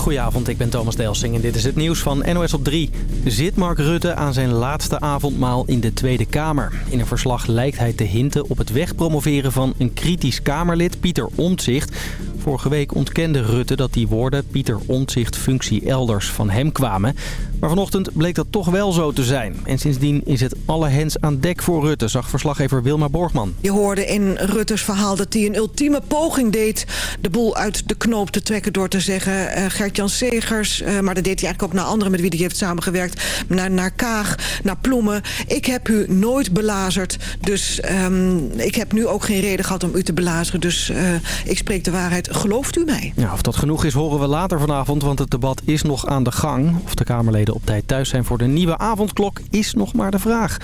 Goedenavond, ik ben Thomas Delsing en dit is het nieuws van NOS op 3. Zit Mark Rutte aan zijn laatste avondmaal in de Tweede Kamer? In een verslag lijkt hij te hinten op het wegpromoveren van een kritisch Kamerlid, Pieter Omtzigt. Vorige week ontkende Rutte dat die woorden Pieter Omtzigt functie elders van hem kwamen. Maar vanochtend bleek dat toch wel zo te zijn. En sindsdien is het alle hens aan dek voor Rutte, zag verslaggever Wilma Borgman. Je hoorde in Rutte's verhaal dat hij een ultieme poging deed... de boel uit de knoop te trekken door te zeggen... Uh, Gert-Jan Segers, uh, maar dat deed hij eigenlijk ook naar anderen... met wie hij heeft samengewerkt, naar, naar Kaag, naar Ploemen. Ik heb u nooit belazerd, dus um, ik heb nu ook geen reden gehad om u te belazeren. Dus uh, ik spreek de waarheid. Gelooft u mij? Ja, of dat genoeg is, horen we later vanavond, want het debat is nog aan de gang. Of de Kamerleden op tijd thuis zijn voor de nieuwe avondklok is nog maar de vraag.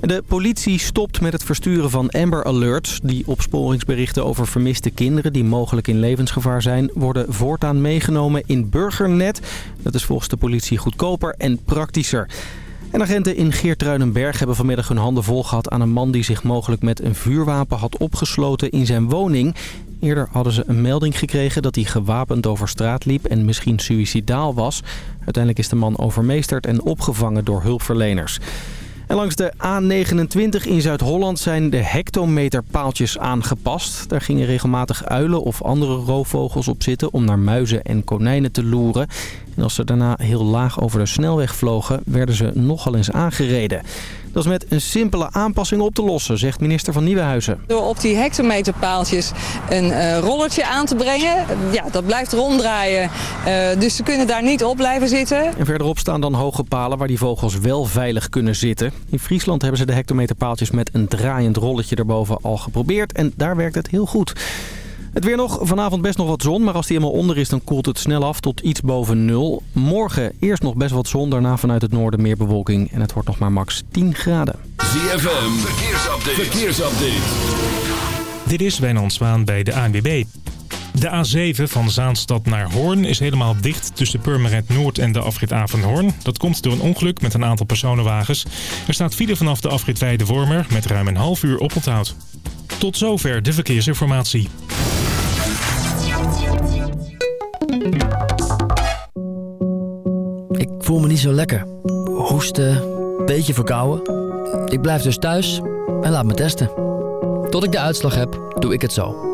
De politie stopt met het versturen van Amber Alerts. Die opsporingsberichten over vermiste kinderen die mogelijk in levensgevaar zijn... worden voortaan meegenomen in Burgernet. Dat is volgens de politie goedkoper en praktischer. En agenten in Geertruidenberg hebben vanmiddag hun handen vol gehad aan een man die zich mogelijk met een vuurwapen had opgesloten in zijn woning. Eerder hadden ze een melding gekregen dat hij gewapend over straat liep en misschien suïcidaal was. Uiteindelijk is de man overmeesterd en opgevangen door hulpverleners. En langs de A29 in Zuid-Holland zijn de hectometerpaaltjes aangepast. Daar gingen regelmatig uilen of andere roofvogels op zitten om naar muizen en konijnen te loeren. En als ze daarna heel laag over de snelweg vlogen, werden ze nogal eens aangereden. Dat is met een simpele aanpassing op te lossen, zegt minister van Nieuwenhuizen. Door op die hectometerpaaltjes een uh, rollertje aan te brengen, ja, dat blijft ronddraaien. Uh, dus ze kunnen daar niet op blijven zitten. En verderop staan dan hoge palen waar die vogels wel veilig kunnen zitten. In Friesland hebben ze de hectometerpaaltjes met een draaiend rolletje erboven al geprobeerd. En daar werkt het heel goed. Het weer nog. Vanavond best nog wat zon, maar als die helemaal onder is... dan koelt het snel af tot iets boven nul. Morgen eerst nog best wat zon, daarna vanuit het noorden meer bewolking. En het wordt nog maar max 10 graden. ZFM, verkeersupdate. verkeersupdate. Dit is Wijnand Zwaan bij de ANWB. De A7 van Zaanstad naar Hoorn is helemaal dicht tussen Purmerend Noord en de afrit Avenhoorn. Dat komt door een ongeluk met een aantal personenwagens. Er staat file vanaf de afrit Weide-Wormer met ruim een half uur oponthoud. Tot zover de verkeersinformatie. Ik voel me niet zo lekker. Hoesten, beetje verkouden. Ik blijf dus thuis en laat me testen. Tot ik de uitslag heb, doe ik het zo.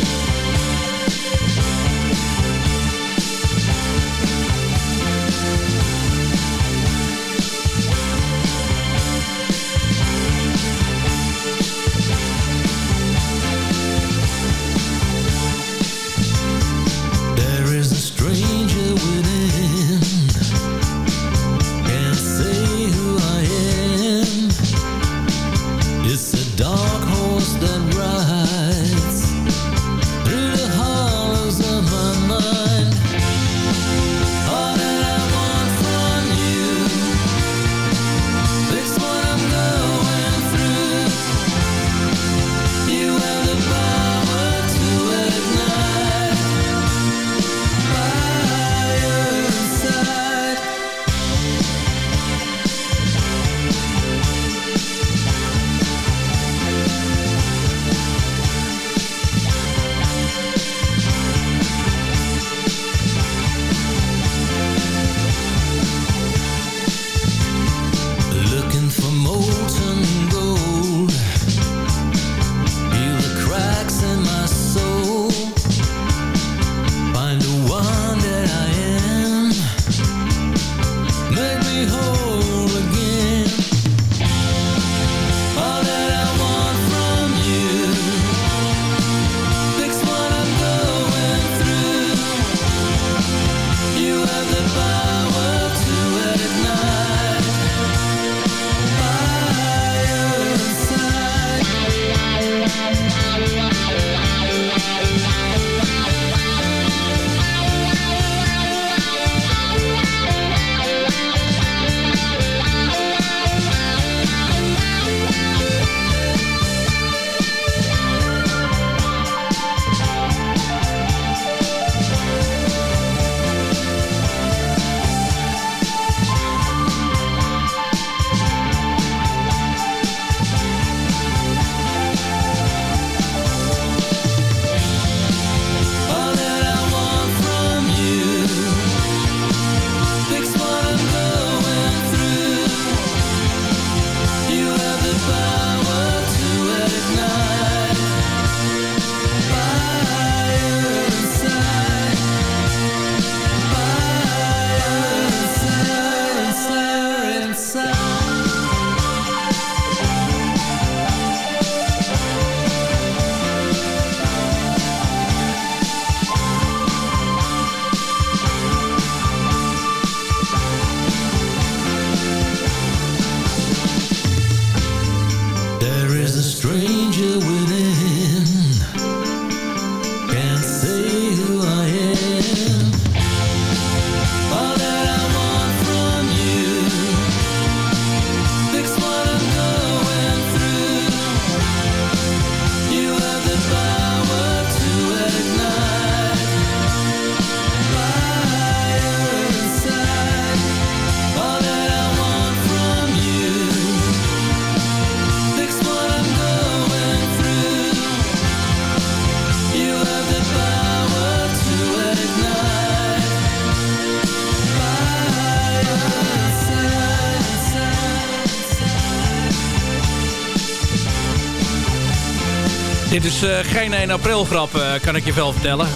Dit is eh, geen 1 april grap, eh, kan ik je wel vertellen.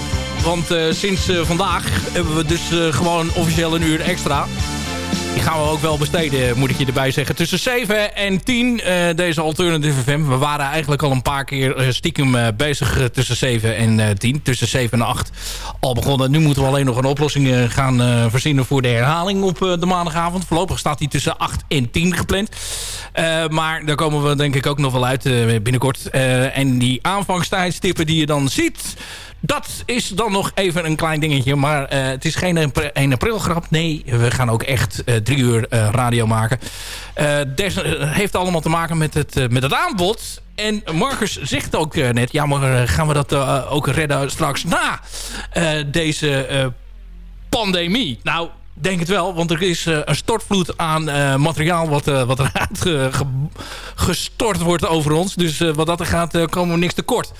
Want eh, sinds vandaag hebben we dus gewoon officieel een uur extra. Die gaan we ook wel besteden, moet ik je erbij zeggen. Tussen 7 en 10, eh, deze Alternative FM. We waren eigenlijk al een paar keer eh, stiekem eh, bezig tussen 7 en eh, 10. Tussen 7 en 8 al begonnen. Nu moeten we alleen nog een oplossing gaan verzinnen voor de herhaling op de maandagavond. Voorlopig staat die tussen 8 en 10 gepland. Maar daar komen we denk ik ook nog wel uit binnenkort. En die aanvangstijdstippen die je dan ziet... Dat is dan nog even een klein dingetje. Maar eh, het is geen 1 april grap. Nee, we gaan ook echt eh, drie uur eh, radio maken. Des, heeft allemaal te maken met het, met het aanbod. En Marcus zegt ook net... Ja, maar gaan we dat ook redden straks na deze pandemie? Nou, denk het wel. Want er is een stortvloed aan materiaal... wat, eh, wat eruit ge- ge- gestort wordt over ons. Dus wat dat er gaat, komen we niks tekort.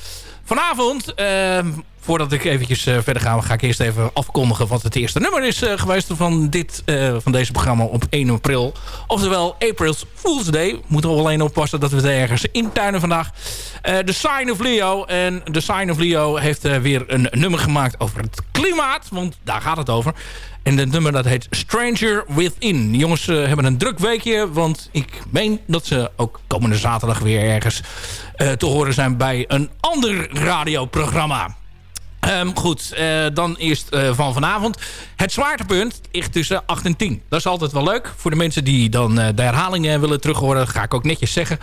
Vanavond, ehm, voordat ik eventjes eh, verder ga... ga ik eerst even afkondigen wat het eerste nummer is eh, geweest... Van, dit, eh, van deze programma op 1 april. Oftewel April's Fool's Day. Moeten we alleen oppassen dat we het ergens intuinen vandaag. The Sign of Leo. En The Sign of Leo heeft weer een nummer gemaakt over het klimaat. Want daar gaat het over. En het nummer dat heet Stranger Within. De jongens hebben een druk weekje. Want ik meen dat ze ook komende zaterdag weer ergens te horen zijn bij een ander radioprogramma. Ehm, goed, eh, dan eerst eh, van vanavond. Het zwaartepunt ligt tussen 8 en 10. Dat is altijd wel leuk. Voor de mensen die dan eh, de herhalingen willen terughoren... ga ik ook netjes zeggen.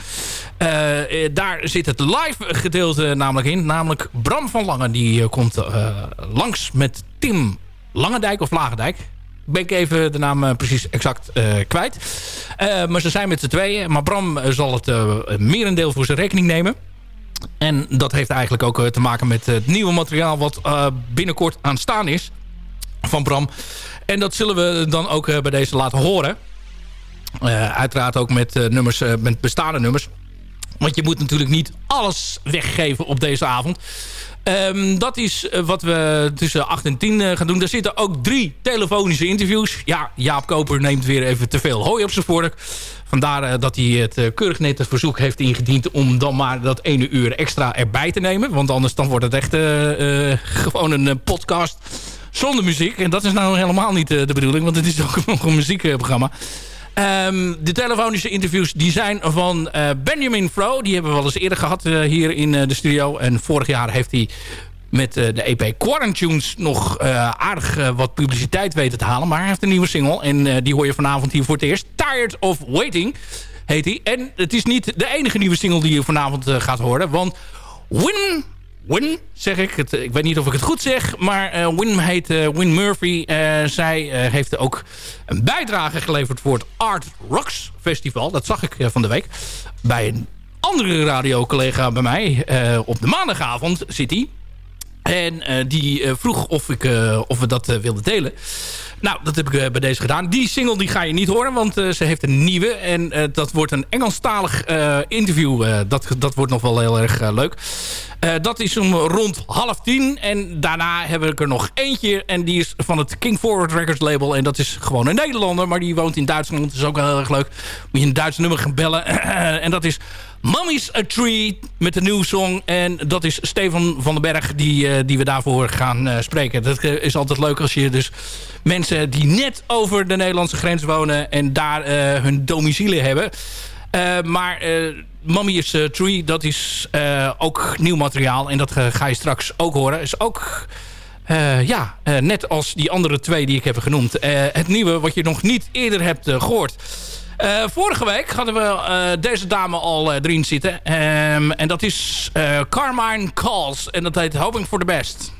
Daar zit het live gedeelte namelijk in. Namelijk Bram van Langen. Die komt langs met Tim Langendijk of Lagendijk. Ben ik even de naam precies exact kwijt. Maar ze zijn met z'n tweeën. Maar Bram zal het eh, merendeel voor zijn rekening nemen. En dat heeft eigenlijk ook eh, te maken met het nieuwe materiaal... wat eh, binnenkort aanstaan is van Bram. En dat zullen we dan ook eh, bij deze laten horen. Uiteraard ook met, nummers, met bestaande nummers. Want je moet natuurlijk niet alles weggeven op deze avond. Ehm, dat is eh, wat we tussen 8 en 10 eh, gaan doen. Daar zitten ook drie telefonische interviews. Ja, Jaap Koper neemt weer even te veel hooi op zijn vork. Vandaar eh, dat hij het keurig net het verzoek heeft ingediend... om dan maar dat ene uur extra erbij te nemen. Want anders dan wordt het echt gewoon een podcast zonder muziek. En dat is nou helemaal niet de bedoeling. Want het is ook nog een muziekprogramma. Ehm, de telefonische interviews die zijn van eh, Benjamin Fro. Die hebben we wel eens eerder gehad eh, hier in eh, de studio. En vorig jaar heeft hij met de EP Quarantunes nog aardig wat publiciteit weten te halen. Maar hij heeft een nieuwe single. En die hoor je vanavond hier voor het eerst. Tired of Waiting heet hij. En het is niet de enige nieuwe single die je vanavond gaat horen. Want Win... Win, zeg ik. Het, ik weet niet of ik het goed zeg. Maar eh, Win heet eh, Win Murphy. Eh, zij heeft ook een bijdrage geleverd voor het Art Rocks Festival. Dat zag ik van de week. Bij een andere radiocollega bij mij. op de maandagavond zit hij. En die vroeg of, ik, of we dat wilden delen. Nou, dat heb ik eh, bij deze gedaan. Die single die ga je niet horen, want eh, ze heeft een nieuwe. En eh, dat wordt een Engelstalig interview. Dat, dat wordt nog wel heel erg leuk. Dat is om rond half tien. En daarna heb ik er nog eentje. En die is van het King Forward Records label. En dat is gewoon een Nederlander. Maar die woont in Duitsland. Dat is ook heel erg leuk. Moet je een Duits nummer gaan bellen. en dat is Mommy's a Tree met een nieuwe song. En dat is Stefan van den Berg die, die we daarvoor gaan spreken. Dat is altijd leuk als je dus mensen die net over de Nederlandse grens wonen... en daar eh, hun domicilie hebben... Uh, maar uh, Mommy is Tree, dat is ook nieuw materiaal. En dat ga je straks ook horen. Is ook, ja, net als die andere twee die ik heb genoemd. het nieuwe wat je nog niet eerder hebt gehoord. vorige week hadden we deze dame al erin zitten. Um, en dat is Carmine Calls. En dat heet Hoping for the Best.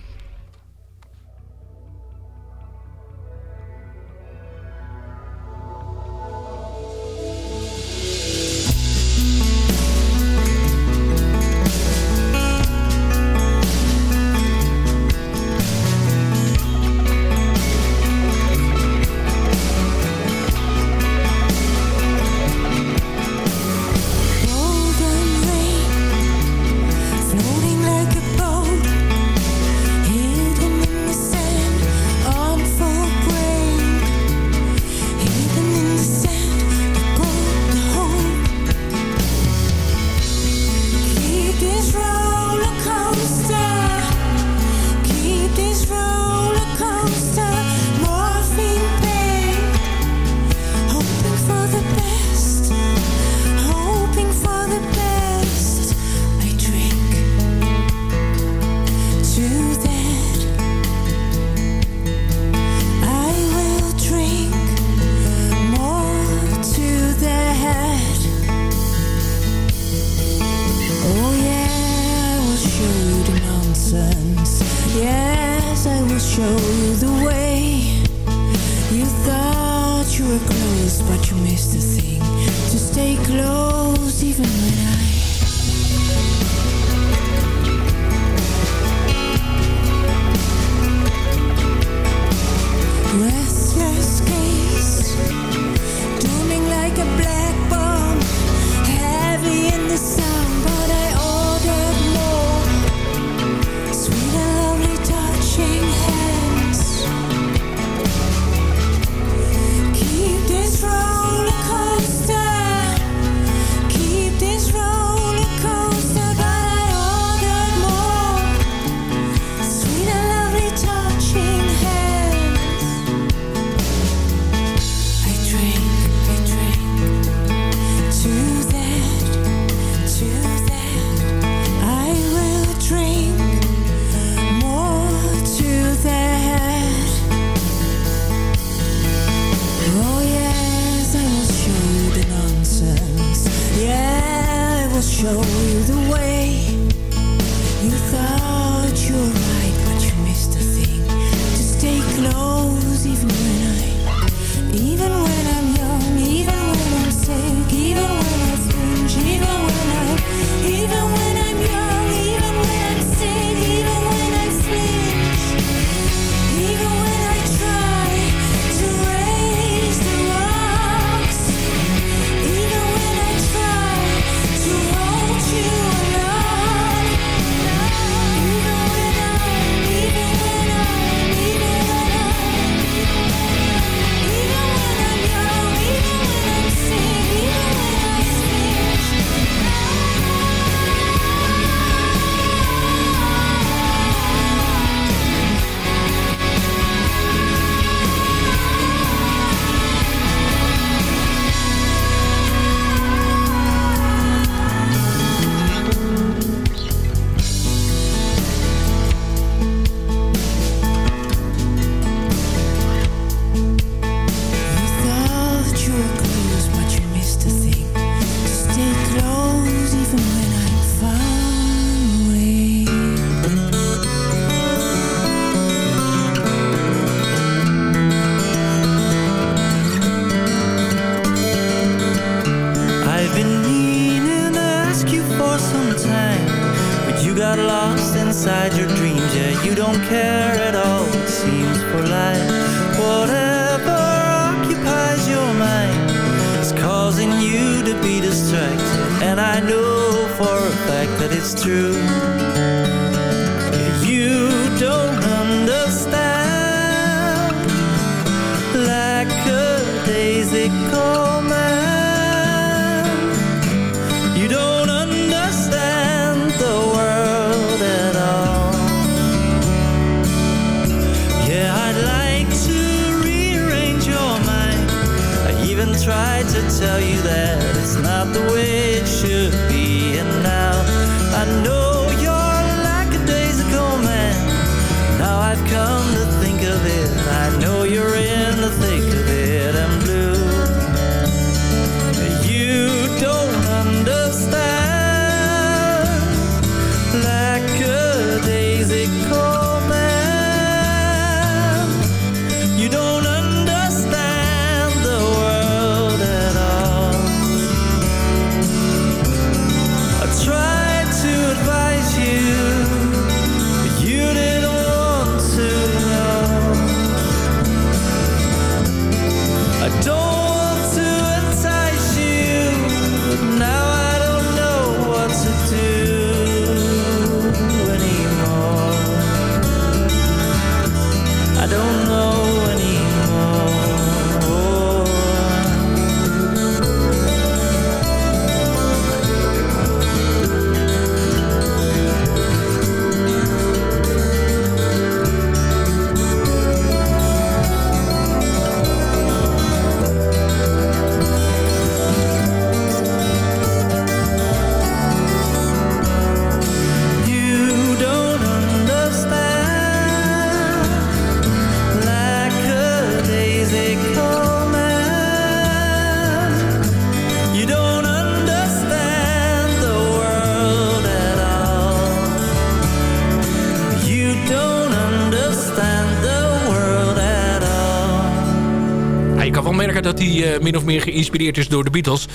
Min of meer geïnspireerd is door de Beatles.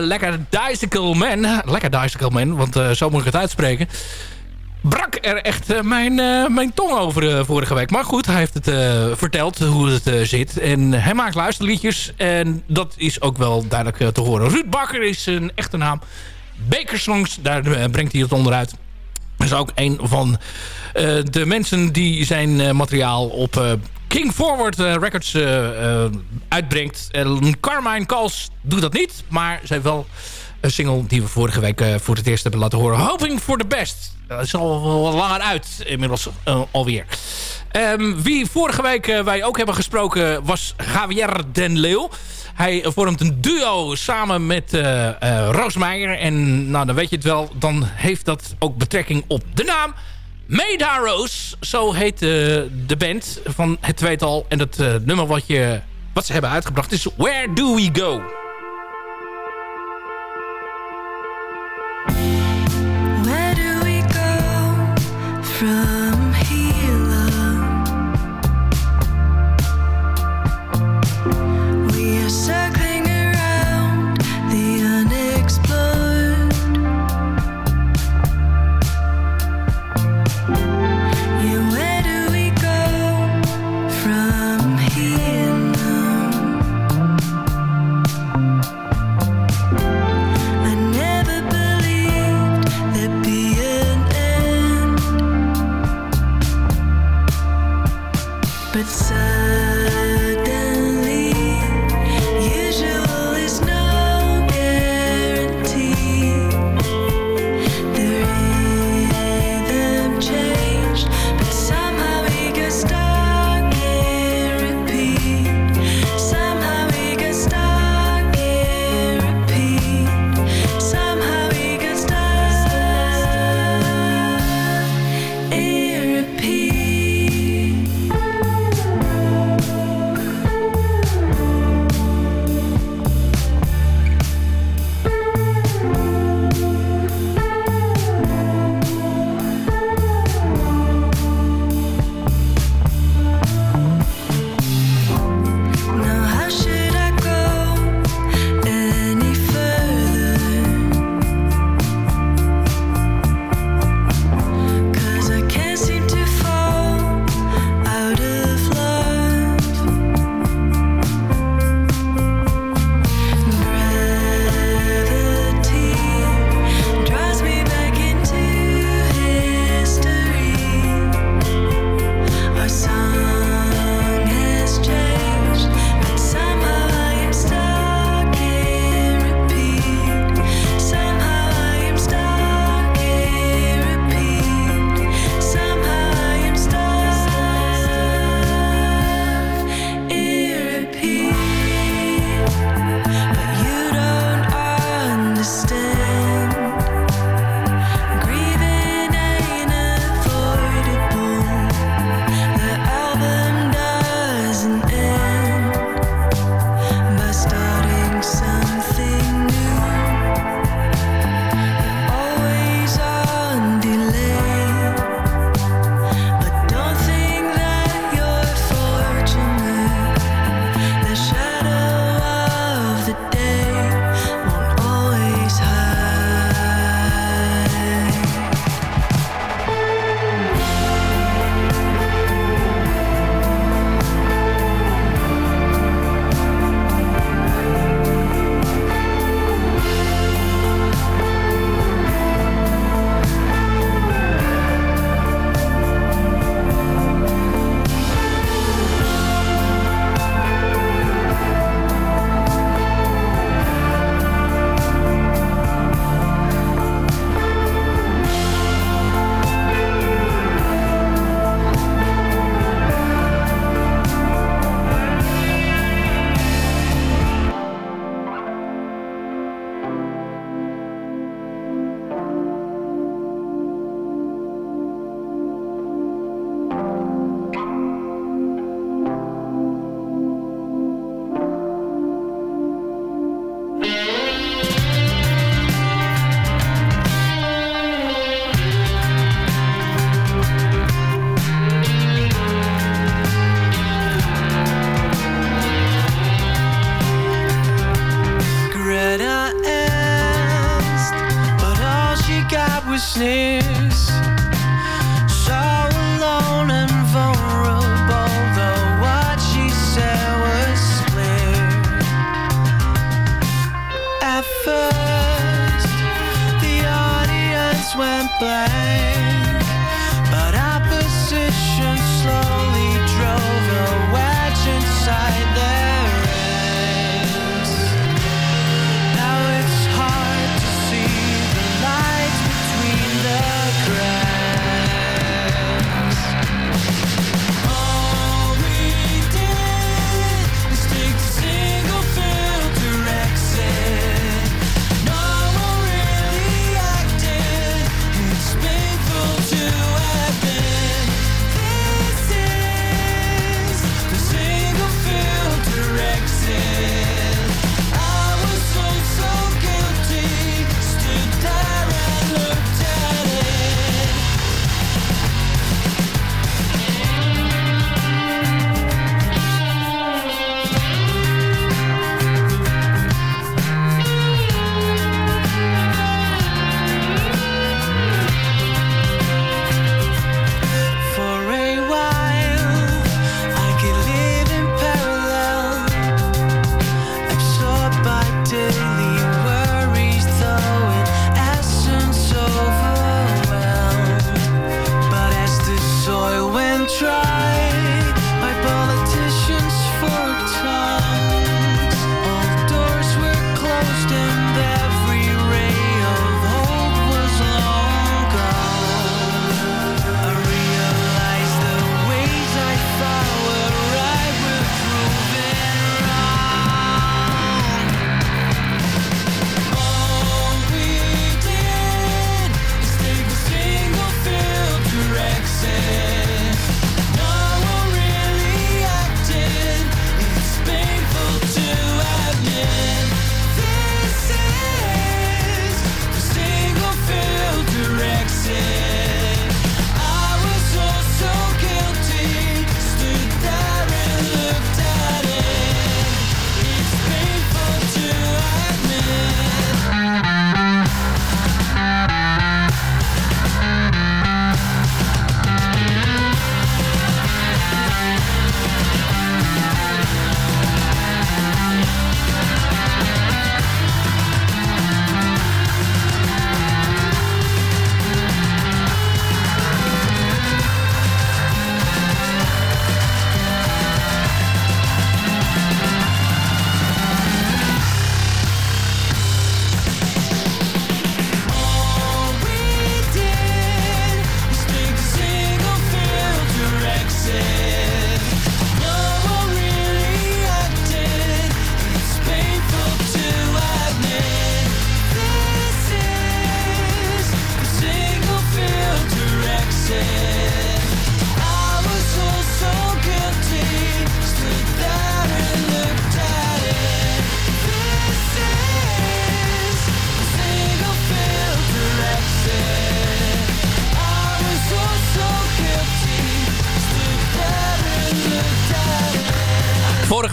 lekker Dicycle Man. Lekker Dicycle Man, want zo moet ik het uitspreken brak er echt mijn, mijn tong over vorige week. Maar goed, hij heeft het verteld hoe het zit. En hij maakt luisterliedjes. En dat is ook wel duidelijk te horen. Ruud Bakker is een echte naam. Bakersongs, daar brengt hij het onderuit. Dat is ook een van de mensen die zijn materiaal op King Forward Records uitbrengt. Carmine Kals doet dat niet, maar ze heeft wel een single die we vorige week voor het eerst hebben laten horen. Hoping for the best. Dat is al wel langer uit inmiddels alweer. Um, wie vorige week wij ook hebben gesproken was Javier Den Leeuw. Hij vormt een duo samen met uh, Roosmeijer. En nou, dan weet je het wel. Dan heeft dat ook betrekking op de naam. Meda. Zo heet uh, de band van het tweetal. En het nummer wat, je, wat ze hebben uitgebracht is Where Do We Go?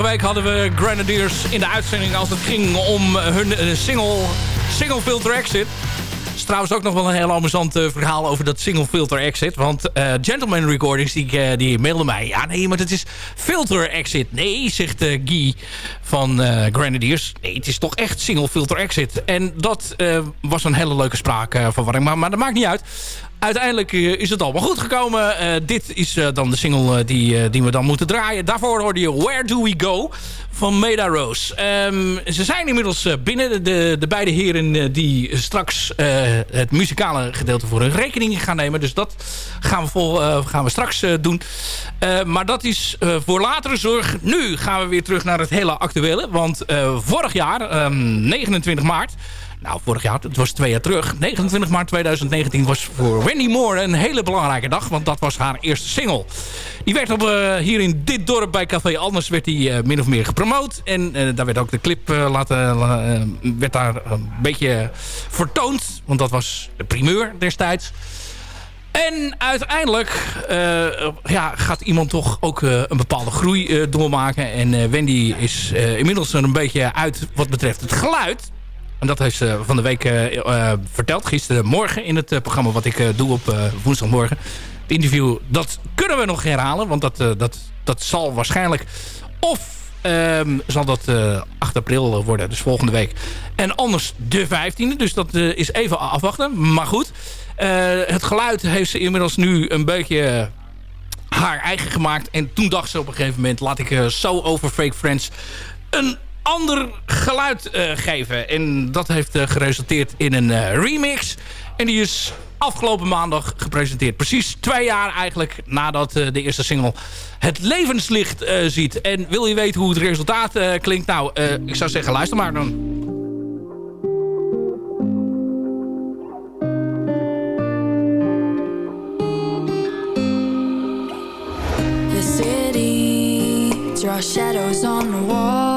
Week hadden we Grenadiers in de uitzending als het ging om hun eh, single, single Filter Exit. Het is trouwens ook nog wel een heel amusant eh, verhaal over dat single Filter Exit. Want eh, Gentleman Recordings die, eh, die mailde mij. Ja nee, maar het is Filter Exit. Nee, zegt eh, Guy van Grenadiers. Nee, het is toch echt single Filter Exit. En dat was een hele leuke spraakverwarring. Maar, maar dat maakt niet uit. Uiteindelijk eh, is het allemaal goed gekomen. Eh, dit is eh, dan de single die, die we dan moeten draaien. Daarvoor hoorde je Where Do We Go van Meda Rose. Ehm, ze zijn inmiddels binnen. De, de beide heren die straks het muzikale gedeelte voor hun rekening gaan nemen. Dus dat gaan we, vol, gaan we straks doen. Maar dat is voor latere zorg. Nu gaan we weer terug naar het hele actuele. Want vorig jaar, ehm, 29 maart... Nou, vorig jaar, het was twee jaar terug. 29 maart 2019 was voor Wendy Moore een hele belangrijke dag. Want dat was haar eerste single. Die werd op, eh, hier in dit dorp bij Café Anders werd die, eh, min of meer gepromoot. En eh, daar werd ook de clip laten, la- werd daar een beetje vertoond. Want dat was de primeur destijds. En uiteindelijk ja, gaat iemand toch ook een bepaalde groei doormaken. En Wendy is inmiddels er een beetje uit wat betreft het geluid. En dat heeft ze van de week eh, eh, verteld. Gisterenmorgen in het eh, programma wat ik doe op woensdagmorgen. Het interview, dat kunnen we nog herhalen. Want dat, dat, dat zal waarschijnlijk... Of ehm, zal dat eh, 8 april worden, dus volgende week. En anders de 15e. Dus dat is even afwachten. Maar goed. Het geluid heeft ze inmiddels nu een beetje haar eigen gemaakt. En toen dacht ze op een gegeven moment... laat ik zo over Fake Friends een ander geluid eh, geven. En dat heeft eh, geresulteerd in een eh, remix. En die is afgelopen maandag gepresenteerd. Precies twee jaar eigenlijk nadat de eerste single het levenslicht ziet. En wil je weten hoe het resultaat klinkt? Nou, ik zou zeggen luister maar dan. Shadows on the walls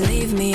To leave me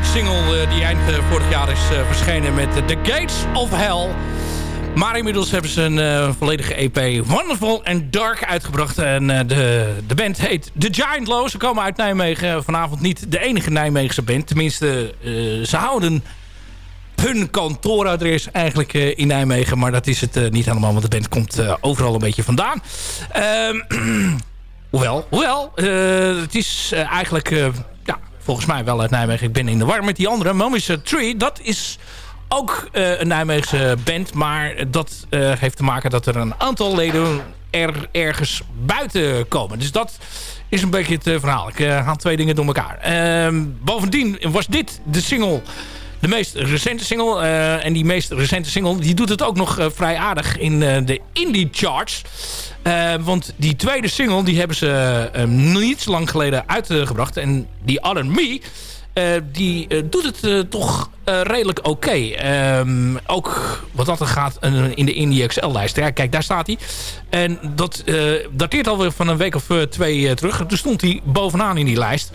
debuutsingle eh, die eind eh, vorig jaar is eh, verschenen met The Gates of Hell. Maar inmiddels hebben ze een volledige EP Wonderful and Dark uitgebracht. En de, de band heet The Giant Low. Ze komen uit Nijmegen. Vanavond niet de enige Nijmeegse band. Tenminste, ze houden hun kantooradres eigenlijk in Nijmegen. Maar dat is het niet helemaal, want de band komt overal een beetje vandaan. Ehm, hoewel, hoewel het is eigenlijk volgens mij wel uit Nijmegen. Ik ben in de war met die andere. Mommy's Tree, dat is ook eh, een Nijmeegse band. Maar dat eh, heeft te maken dat er een aantal leden er ergens buiten komen. Dus dat is een beetje het eh, verhaal. Ik haal twee dingen door elkaar. Ehm, bovendien was dit de single... De meest recente single. eh, en die meest recente single die doet het ook nog eh, vrij aardig in eh, de indie charts. Want die tweede single die hebben ze eh, niet zo lang geleden uitgebracht. En die Other Me... die doet het toch redelijk oké. Ehm, ook wat dat er gaat in de Indie XL-lijst. Ja, kijk, daar staat hij. En dat dateert alweer van een week of twee terug. Toen stond hij bovenaan in die lijst.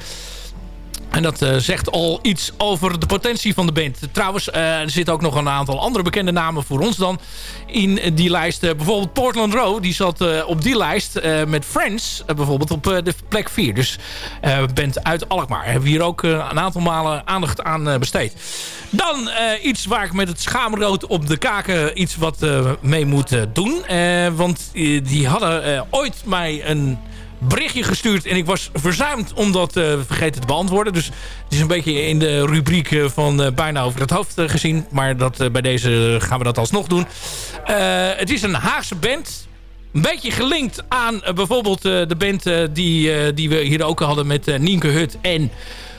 En dat eh, zegt al iets over de potentie van de band. Trouwens, eh, er zitten ook nog een aantal andere bekende namen voor ons dan in die lijst. Eh, bijvoorbeeld Portland Row, die zat op die lijst met Friends bijvoorbeeld op de plek 4. Dus band uit Alkmaar. Hebben we hier ook een aantal malen aandacht aan besteed. Dan iets waar ik met het schaamrood op de kaken iets wat mee moet doen. Want die hadden ooit mij een berichtje gestuurd. En ik was verzuimd om dat eh, vergeten te beantwoorden. Dus het is een beetje in de rubriek eh, van eh, bijna over het hoofd gezien. Maar dat, bij deze gaan we dat alsnog doen. Het is een Haagse band. Een beetje gelinkt aan bijvoorbeeld de band die, die we hier ook hadden met Nienke Hut en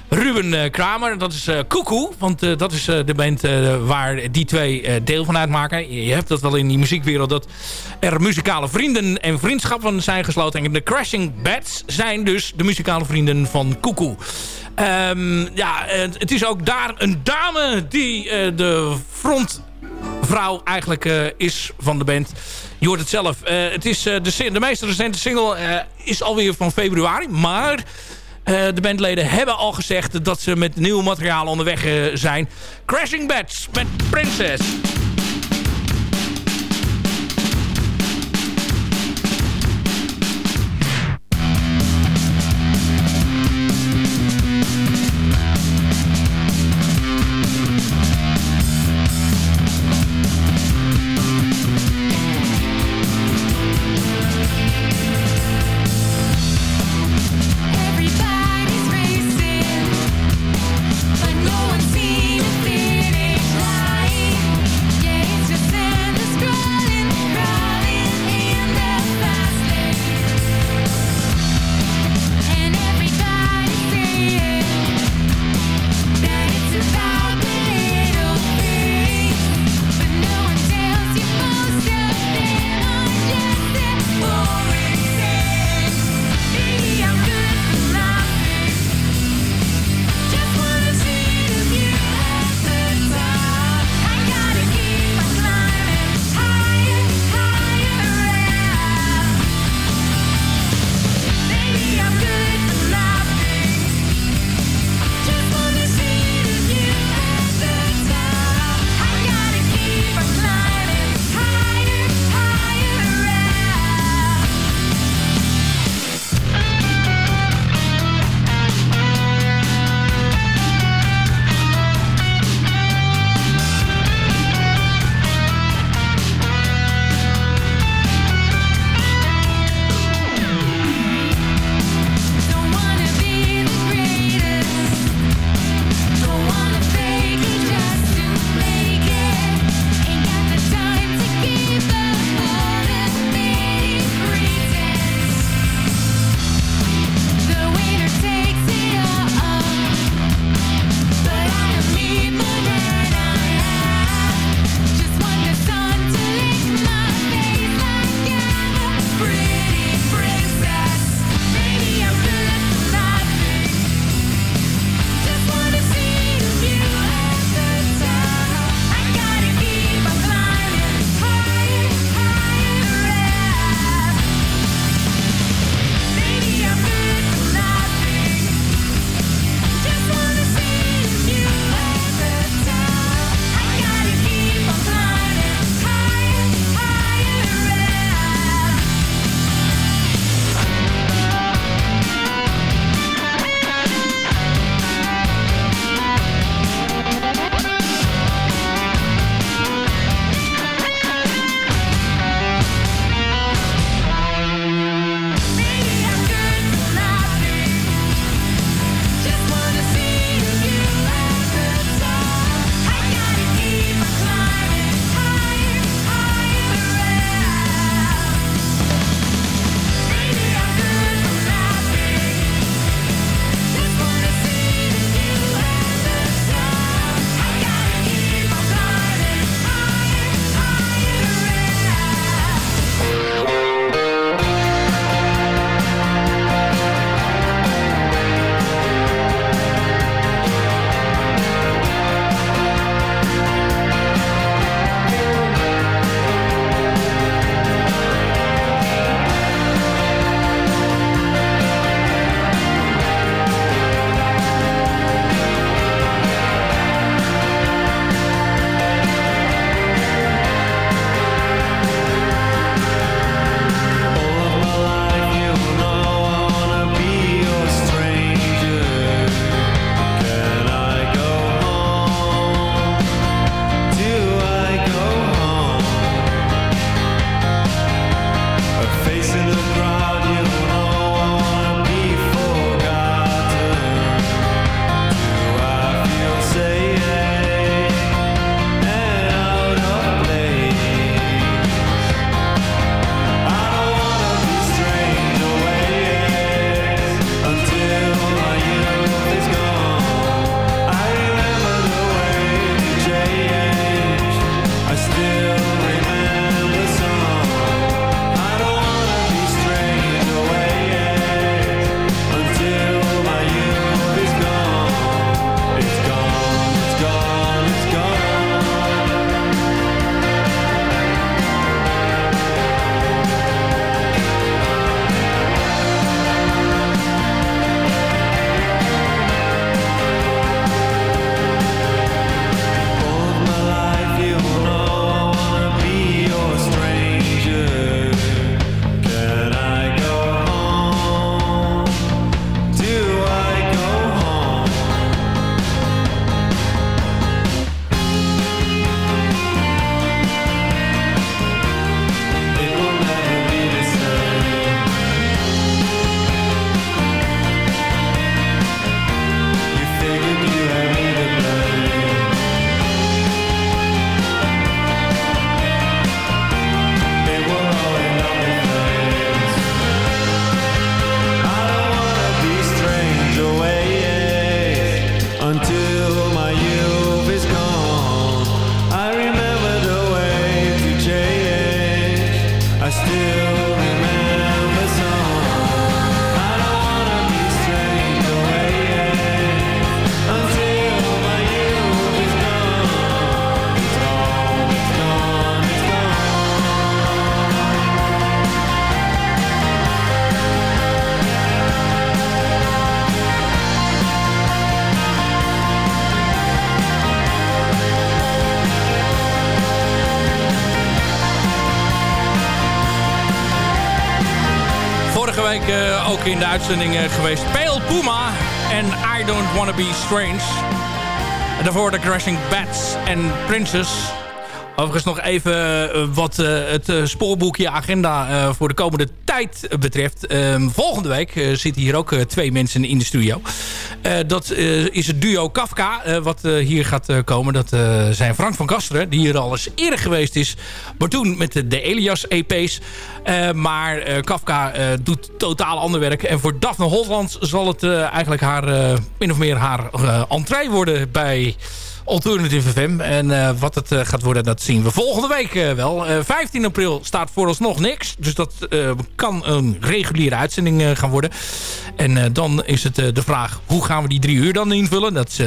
Ruben eh, Kramer. Dat is Koekoe, want eh, dat is de band waar die twee deel van uitmaken. Je hebt dat wel in die muziekwereld dat er muzikale vrienden en vriendschappen zijn gesloten. En de Crashing Bats zijn dus de muzikale vrienden van Koekoe. Ehm, ja, het, is ook daar een dame die de frontvrouw eigenlijk is van de band. Je hoort het zelf. Het is, de, de meest recente single is alweer van februari. Maar de bandleden hebben al gezegd dat ze met nieuw materiaal onderweg eh, zijn. Crashing Bats met Princess. In de uitzending eh, geweest. Pale Puma en I Don't Wanna Be Strange. Daarvoor de Crashing Bats en Princess. Overigens nog even eh, wat eh, het spoorboekje agenda voor de komende tijd betreft. Ehm, volgende week zitten hier ook twee mensen in de studio. Eh, dat eh, is het duo Kafka eh, wat hier gaat komen. Dat zijn Frank van Kasteren, die hier al eens eerder geweest is. Maar toen met de, de Elias EP's. Eh, maar Kafka doet totaal ander werk. En voor Daphne Holland zal het eigenlijk haar, min of meer haar entree worden bij... Alternative FM. En eh, wat het eh, gaat worden, dat zien we volgende week eh, wel. Eh, 15 april staat vooralsnog niks. Dus dat kan een reguliere uitzending gaan worden. En dan is het de vraag, hoe gaan we die drie uur dan invullen? Dat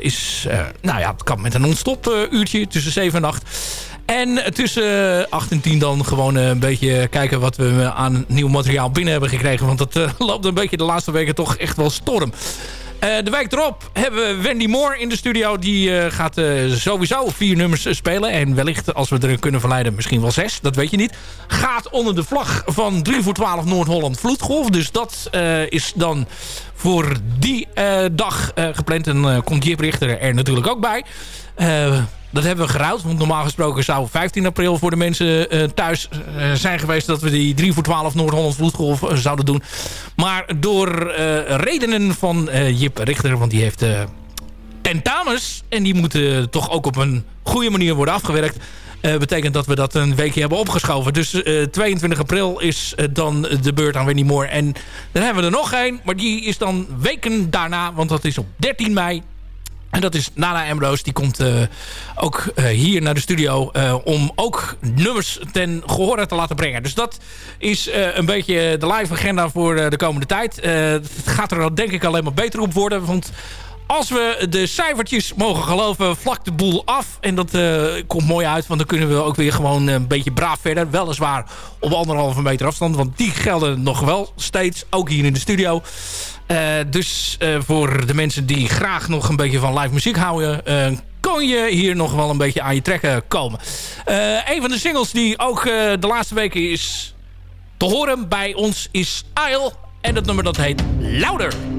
is, nou ja, het kan met een non-stop uurtje tussen 7 en 8. En tussen 8 en 10 dan gewoon een beetje kijken wat we aan nieuw materiaal binnen hebben gekregen. Want dat loopt een beetje de laatste weken toch echt wel storm. Eh, de week erop hebben we Wendy Moore in de studio. Die eh, gaat eh, sowieso vier nummers spelen. En wellicht, als we er kunnen verleiden, misschien wel zes. Dat weet je niet. Gaat onder de vlag van 3 voor 12 Noord-Holland Vloedgolf. Dus dat is dan voor die dag gepland. En komt Jip Richter er natuurlijk ook bij. Eh, dat hebben we geruild. Want normaal gesproken zou 15 april voor de mensen eh, thuis eh, zijn geweest... dat we die 3 voor 12 Noord-Holland Vloedgolf zouden doen. Maar door redenen van Jip Richter... want die heeft tentamens... en die moeten toch ook op een goede manier worden afgewerkt... betekent dat we dat een weekje hebben opgeschoven. Dus eh, 22 april is dan de beurt aan Wendy Moore. En dan hebben we er nog één. Maar die is dan weken daarna. Want dat is op 13 mei. En dat is Nana Ambrose. Die komt eh, ook eh, hier naar de studio eh, om ook nummers ten gehore te laten brengen. Dus dat is een beetje de live agenda voor de komende tijd. Het gaat er denk ik alleen maar beter op worden. Want als we de cijfertjes mogen geloven, vlak de boel af. En dat komt mooi uit, want dan kunnen we ook weer gewoon een beetje braaf verder. Weliswaar op anderhalve meter afstand, want die gelden nog wel steeds. Ook hier in de studio. Eh, dus eh, voor de mensen die graag nog een beetje van live muziek houden... eh, kan je hier nog wel een beetje aan je trekken komen. Een van de singles die ook de laatste weken is te horen bij ons is Isle. En dat nummer dat heet Louder.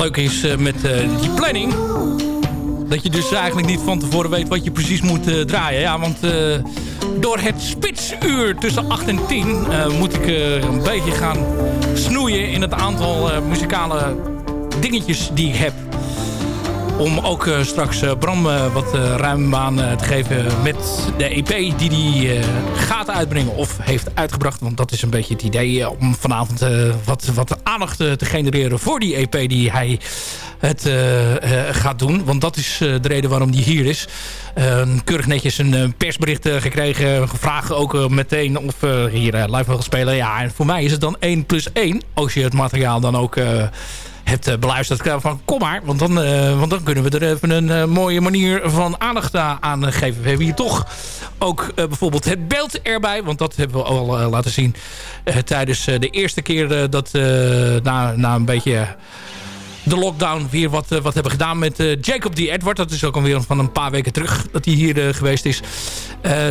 Leuke is eh, met eh, die planning... dat je dus eigenlijk niet van tevoren weet wat je precies moet eh, draaien. Ja, want door het spitsuur tussen 8 en 10... eh, moet ik een beetje gaan snoeien in het aantal muzikale dingetjes die ik heb. Om ook eh, straks eh, Bram eh, wat ruim baan te geven met de EP die hij gaat uitbrengen of heeft uitgebracht. Want dat is een beetje het idee om vanavond wat, wat aandacht te genereren voor die EP die hij het gaat doen. Want dat is de reden waarom die hier is. Keurig netjes een persbericht gekregen. Gevraagd ook meteen of hier live wil spelen. Ja, en voor mij is het dan 1 plus 1. Als je het materiaal dan ook... hebt eh, beluisterd. eh, Van kom maar, want dan, eh, want dan kunnen we er even een mooie manier van aandacht aan geven. We hebben hier toch ook bijvoorbeeld het beeld erbij. Want dat hebben we al laten zien tijdens de eerste keer dat na, na een beetje de lockdown weer wat, eh, wat hebben gedaan met eh, Jacob D. Edward. Dat is ook alweer van een paar weken terug dat hij hier eh, geweest is.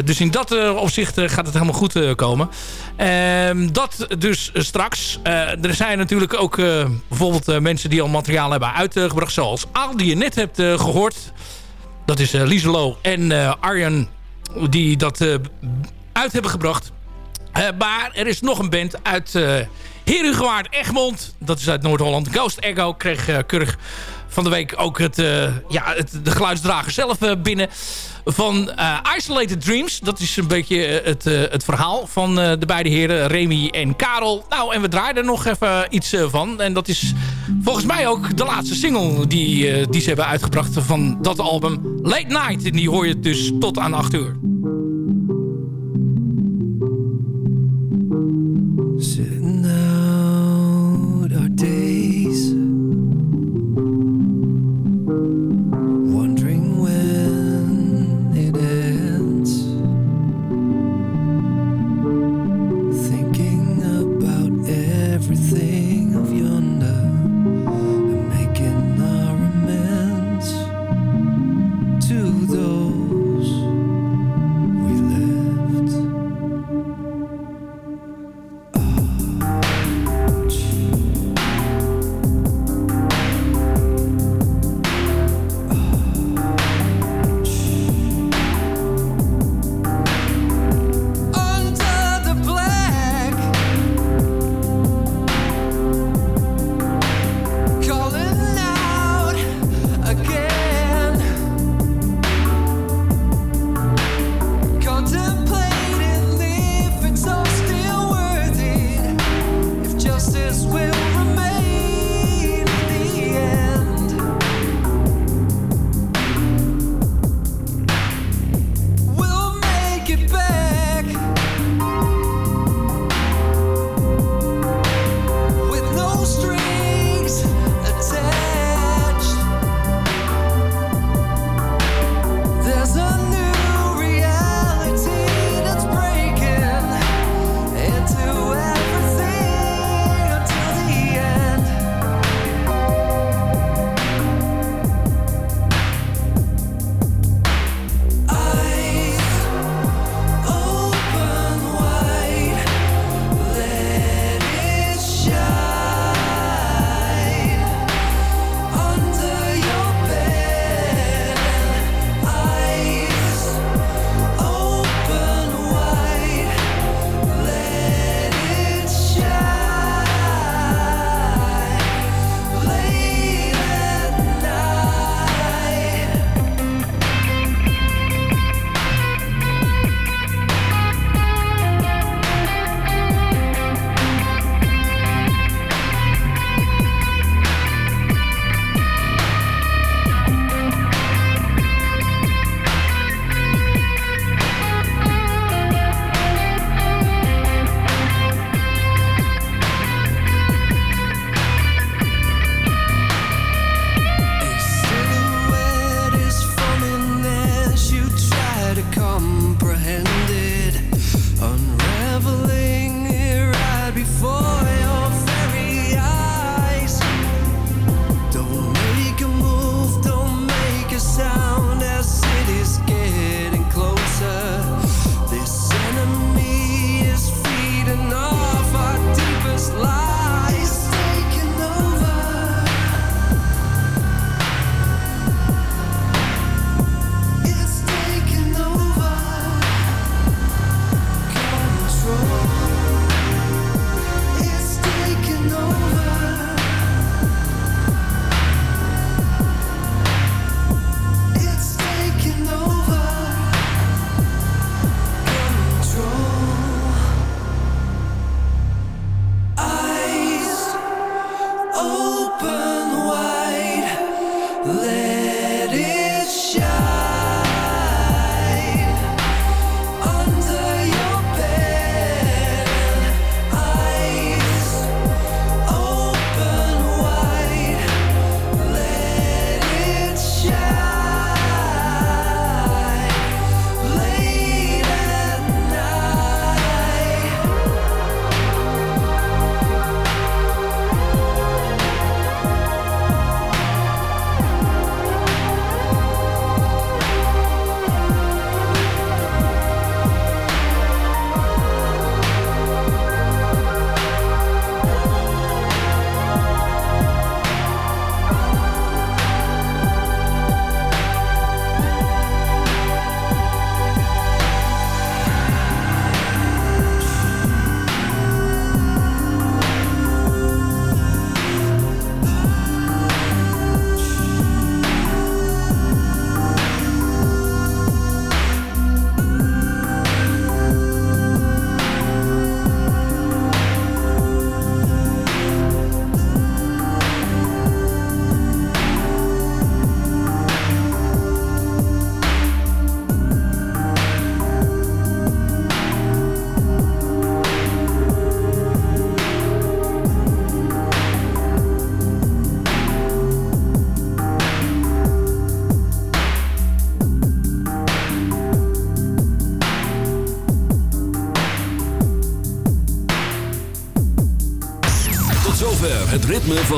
Dus in dat opzicht gaat het helemaal goed komen. Ehm, dat dus straks. Er zijn natuurlijk ook bijvoorbeeld mensen die al materiaal hebben uitgebracht. Zoals Aal, die je net hebt eh, gehoord. Dat is Lieselo en Arjan die dat uit hebben gebracht. Maar er is nog een band uit Herugewaard Egmond. Dat is uit Noord-Holland. Ghost Echo kreeg uh, keurig van de week ook het, uh, ja, het, de geluidsdrager zelf uh, binnen. Van Isolated Dreams. Dat is een beetje het, het verhaal van de beide heren. Remy en Karel. Nou, en we draaien er nog even iets van. En dat is volgens mij ook de laatste single die, die ze hebben uitgebracht van dat album. Late Night. En die hoor je dus tot aan 8 uur.